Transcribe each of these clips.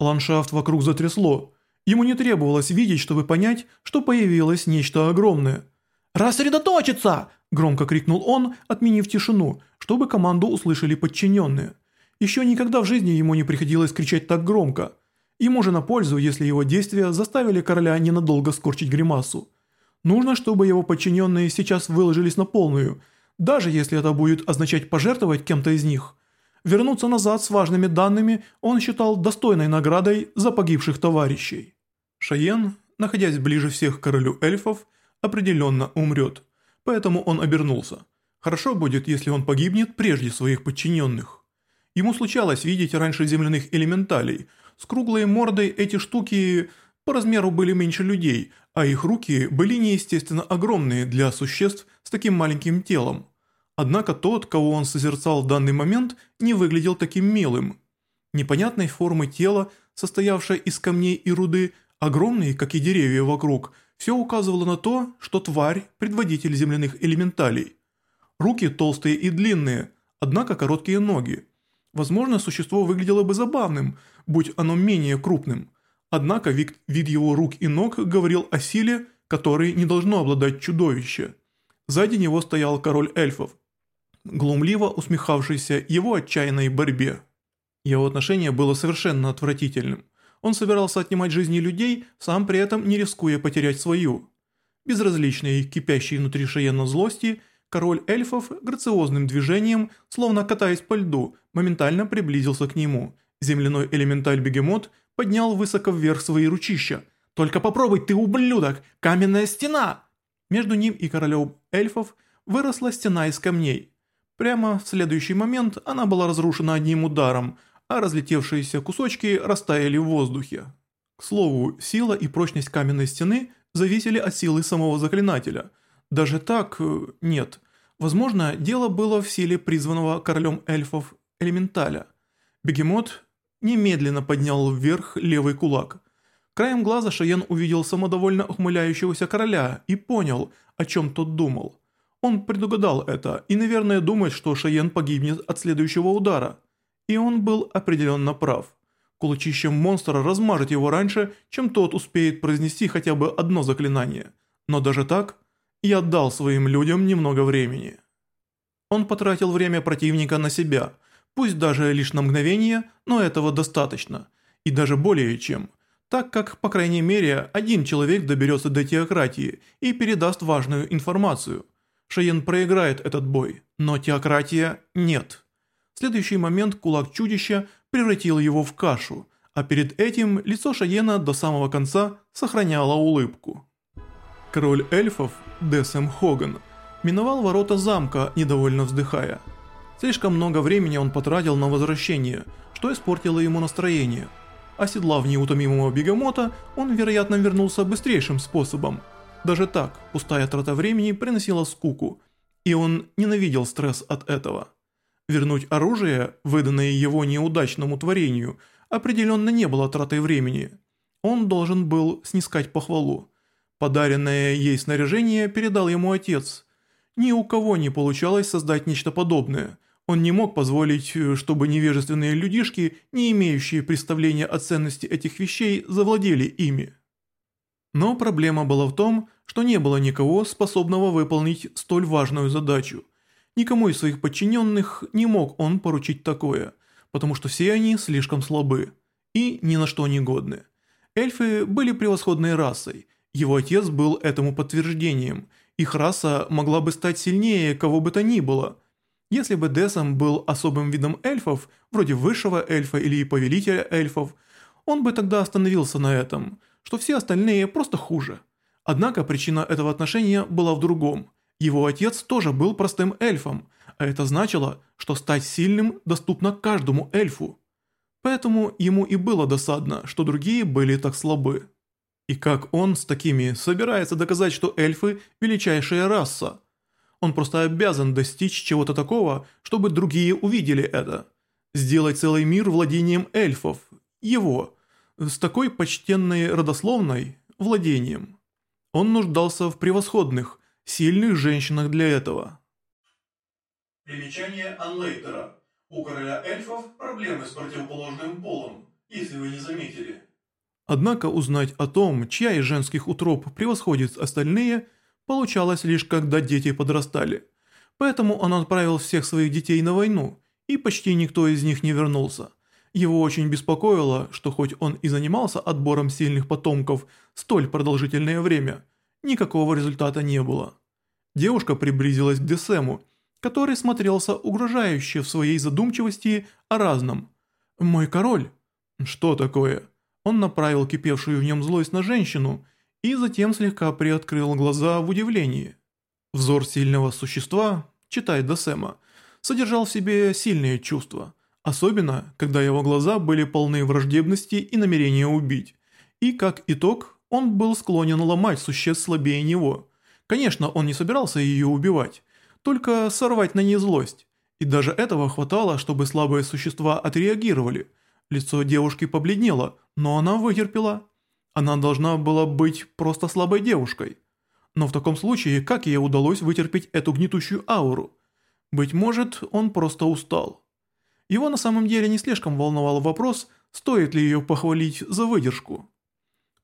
Ландшафт вокруг затрясло. Ему не требовалось видеть, чтобы понять, что появилось нечто огромное. «Рассредоточиться!» – громко крикнул он, отменив тишину, чтобы команду услышали подчиненные. Еще никогда в жизни ему не приходилось кричать так громко. Ему же на пользу, если его действия заставили короля ненадолго скорчить гримасу. Нужно, чтобы его подчиненные сейчас выложились на полную, даже если это будет означать пожертвовать кем-то из них. Вернуться назад с важными данными он считал достойной наградой за погибших товарищей. Шаен, находясь ближе всех к королю эльфов, определенно умрет, поэтому он обернулся. Хорошо будет, если он погибнет прежде своих подчиненных. Ему случалось видеть раньше земляных элементалей. С круглой мордой эти штуки по размеру были меньше людей, а их руки были неестественно огромные для существ с таким маленьким телом. Однако тот, кого он созерцал в данный момент, не выглядел таким милым. Непонятной формы тела, состоявшее из камней и руды, огромные, как и деревья вокруг, все указывало на то, что тварь – предводитель земляных элементалей. Руки толстые и длинные, однако короткие ноги. Возможно, существо выглядело бы забавным, будь оно менее крупным. Однако вид, вид его рук и ног говорил о силе, которой не должно обладать чудовище. Сзади него стоял король эльфов, глумливо усмехавшийся его отчаянной борьбе. Его отношение было совершенно отвратительным. Он собирался отнимать жизни людей, сам при этом не рискуя потерять свою. Безразличный, кипящий внутри Шиена злости, король эльфов грациозным движением, словно катаясь по льду, моментально приблизился к нему. Земляной элементаль-бегемот поднял высоко вверх свои ручища. «Только попробуй, ты ублюдок! Каменная стена!» Между ним и королем эльфов выросла стена из камней. Прямо в следующий момент она была разрушена одним ударом, а разлетевшиеся кусочки растаяли в воздухе. К слову, сила и прочность каменной стены зависели от силы самого заклинателя. Даже так, э, нет. Возможно, дело было в силе призванного королем эльфов элементаля. Бегемот немедленно поднял вверх левый кулак. Краем глаза Шаен увидел самодовольно ухмыляющегося короля и понял, о чем тот думал. Он предугадал это и, наверное, думает, что Шаен погибнет от следующего удара. И он был определенно прав. Кулачищем монстра размажет его раньше, чем тот успеет произнести хотя бы одно заклинание. Но даже так, я дал своим людям немного времени. Он потратил время противника на себя, пусть даже лишь на мгновение, но этого достаточно. И даже более чем – так как, по крайней мере, один человек доберется до теократии и передаст важную информацию. Шиен проиграет этот бой, но теократия нет. В следующий момент кулак чудища превратил его в кашу, а перед этим лицо Шаена до самого конца сохраняло улыбку. Король эльфов Десем Хоган миновал ворота замка, недовольно вздыхая. Слишком много времени он потратил на возвращение, что испортило ему настроение. Оседлав неутомимого бегемота, он, вероятно, вернулся быстрейшим способом – даже так, пустая трата времени приносила скуку, и он ненавидел стресс от этого. Вернуть оружие, выданное его неудачному творению, определенно не было тратой времени. Он должен был снискать похвалу. Подаренное ей снаряжение передал ему отец. Ни у кого не получалось создать нечто подобное. Он не мог позволить, чтобы невежественные людишки, не имеющие представления о ценности этих вещей, завладели ими. Но проблема была в том, что не было никого, способного выполнить столь важную задачу. Никому из своих подчиненных не мог он поручить такое, потому что все они слишком слабы и ни на что не годны. Эльфы были превосходной расой, его отец был этому подтверждением, их раса могла бы стать сильнее кого бы то ни было. Если бы Десом был особым видом эльфов, вроде высшего эльфа или повелителя эльфов, он бы тогда остановился на этом – что все остальные просто хуже. Однако причина этого отношения была в другом. Его отец тоже был простым эльфом, а это значило, что стать сильным доступно каждому эльфу. Поэтому ему и было досадно, что другие были так слабы. И как он с такими собирается доказать, что эльфы – величайшая раса? Он просто обязан достичь чего-то такого, чтобы другие увидели это. Сделать целый мир владением эльфов. Его с такой почтенной родословной, владением. Он нуждался в превосходных, сильных женщинах для этого. Примечание Анлейтера. У короля эльфов проблемы с противоположным полом. если вы не заметили. Однако узнать о том, чья из женских утроб превосходит остальные, получалось лишь когда дети подрастали. Поэтому он отправил всех своих детей на войну, и почти никто из них не вернулся. Его очень беспокоило, что хоть он и занимался отбором сильных потомков столь продолжительное время, никакого результата не было. Девушка приблизилась к Десему, который смотрелся угрожающе в своей задумчивости о разном. «Мой король!» «Что такое?» Он направил кипевшую в нем злость на женщину и затем слегка приоткрыл глаза в удивлении. Взор сильного существа, читай Десема, содержал в себе сильные чувства, особенно когда его глаза были полны враждебности и намерения убить, и как итог он был склонен ломать существ слабее него. Конечно, он не собирался ее убивать, только сорвать на ней злость, и даже этого хватало, чтобы слабые существа отреагировали. Лицо девушки побледнело, но она вытерпела. Она должна была быть просто слабой девушкой. Но в таком случае, как ей удалось вытерпеть эту гнетущую ауру? Быть может, он просто устал. Его на самом деле не слишком волновал вопрос, стоит ли ее похвалить за выдержку.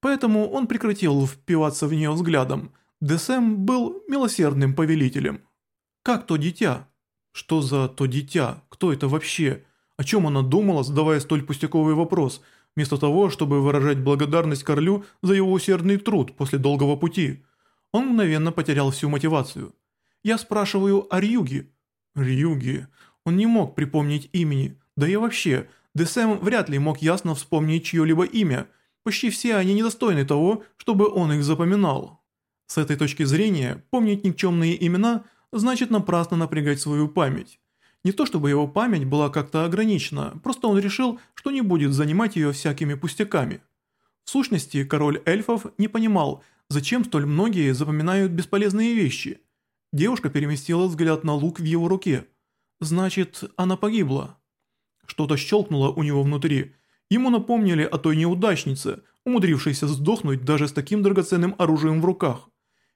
Поэтому он прекратил впиваться в нее взглядом. Десем был милосердным повелителем. Как то дитя? Что за то дитя? Кто это вообще? О чем она думала, задавая столь пустяковый вопрос, вместо того, чтобы выражать благодарность королю за его усердный труд после долгого пути? Он мгновенно потерял всю мотивацию. Я спрашиваю о Рюге. Рюге. Он не мог припомнить имени. Да и вообще, Десем вряд ли мог ясно вспомнить чье-либо имя. Почти все они недостойны того, чтобы он их запоминал. С этой точки зрения, помнить никчемные имена – значит напрасно напрягать свою память. Не то чтобы его память была как-то ограничена, просто он решил, что не будет занимать ее всякими пустяками. В сущности, король эльфов не понимал, зачем столь многие запоминают бесполезные вещи. Девушка переместила взгляд на лук в его руке. Значит, она погибла. Что-то щелкнуло у него внутри. Ему напомнили о той неудачнице, умудрившейся сдохнуть даже с таким драгоценным оружием в руках.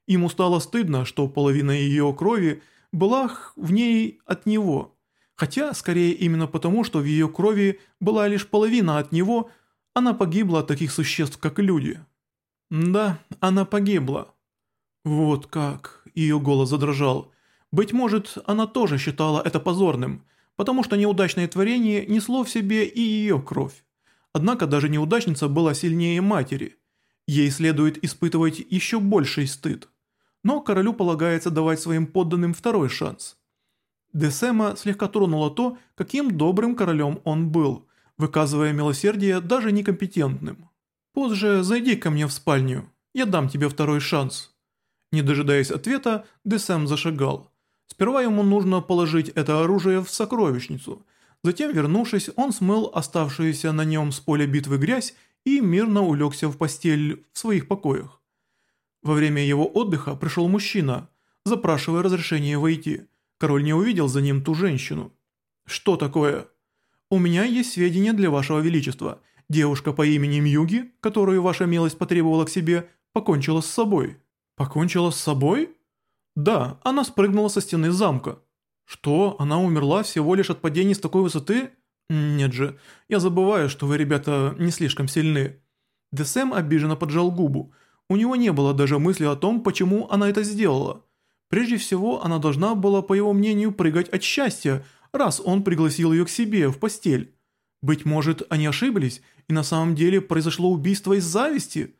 Ему стало стыдно, что половина ее крови была в ней от него. Хотя, скорее именно потому, что в ее крови была лишь половина от него, она погибла от таких существ, как люди. Да, она погибла. Вот как, ее голос задрожал. Быть может, она тоже считала это позорным, потому что неудачное творение несло в себе и ее кровь. Однако даже неудачница была сильнее матери. Ей следует испытывать еще больший стыд но королю полагается давать своим подданным второй шанс. Десема слегка тронуло то, каким добрым королем он был, выказывая милосердие даже некомпетентным. «Позже зайди ко мне в спальню, я дам тебе второй шанс». Не дожидаясь ответа, Десем зашагал. Сперва ему нужно положить это оружие в сокровищницу. Затем, вернувшись, он смыл оставшуюся на нем с поля битвы грязь и мирно улегся в постель в своих покоях. Во время его отдыха пришел мужчина, запрашивая разрешение войти. Король не увидел за ним ту женщину. «Что такое?» «У меня есть сведения для вашего величества. Девушка по имени Мьюги, которую ваша милость потребовала к себе, покончила с собой». «Покончила с собой?» «Да, она спрыгнула со стены замка». «Что, она умерла всего лишь от падения с такой высоты?» «Нет же, я забываю, что вы, ребята, не слишком сильны». Десем обиженно поджал губу. У него не было даже мысли о том, почему она это сделала. Прежде всего, она должна была, по его мнению, прыгать от счастья, раз он пригласил ее к себе в постель. Быть может, они ошиблись, и на самом деле произошло убийство из зависти?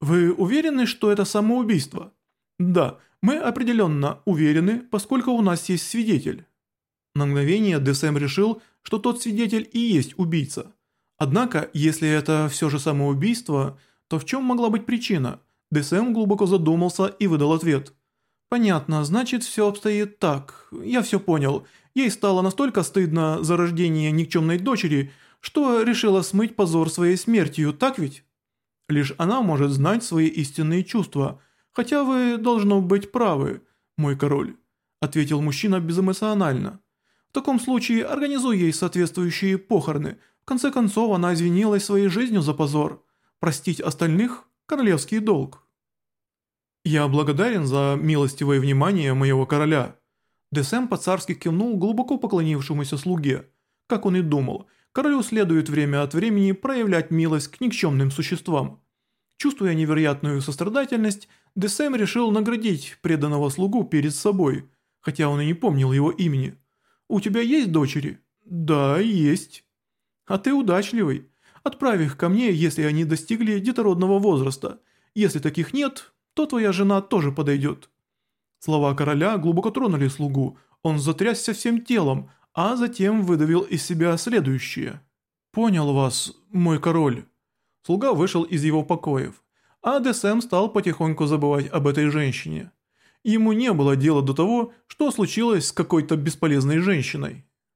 Вы уверены, что это самоубийство? Да, мы определенно уверены, поскольку у нас есть свидетель. На мгновение Десем решил, что тот свидетель и есть убийца. Однако, если это все же самоубийство, то в чем могла быть причина? ДСМ глубоко задумался и выдал ответ. «Понятно, значит все обстоит так. Я все понял. Ей стало настолько стыдно за рождение никчемной дочери, что решила смыть позор своей смертью, так ведь? Лишь она может знать свои истинные чувства, хотя вы, должно быть, правы, мой король», ответил мужчина безэмоционально. «В таком случае организуй ей соответствующие похороны. В конце концов, она извинилась своей жизнью за позор. Простить остальных королевский долг. Я благодарен за милостивое внимание моего короля. Десем по-царски кивнул глубоко поклонившемуся слуге. Как он и думал, королю следует время от времени проявлять милость к никчемным существам. Чувствуя невероятную сострадательность, Десем решил наградить преданного слугу перед собой, хотя он и не помнил его имени. «У тебя есть дочери?» «Да, есть». «А ты удачливый. Отправь их ко мне, если они достигли детородного возраста. Если таких нет, то твоя жена тоже подойдет». Слова короля глубоко тронули слугу, он затрясся всем телом, а затем выдавил из себя следующее. «Понял вас, мой король». Слуга вышел из его покоев, а Десем стал потихоньку забывать об этой женщине. Ему не было дела до того, что случилось с какой-то бесполезной женщиной.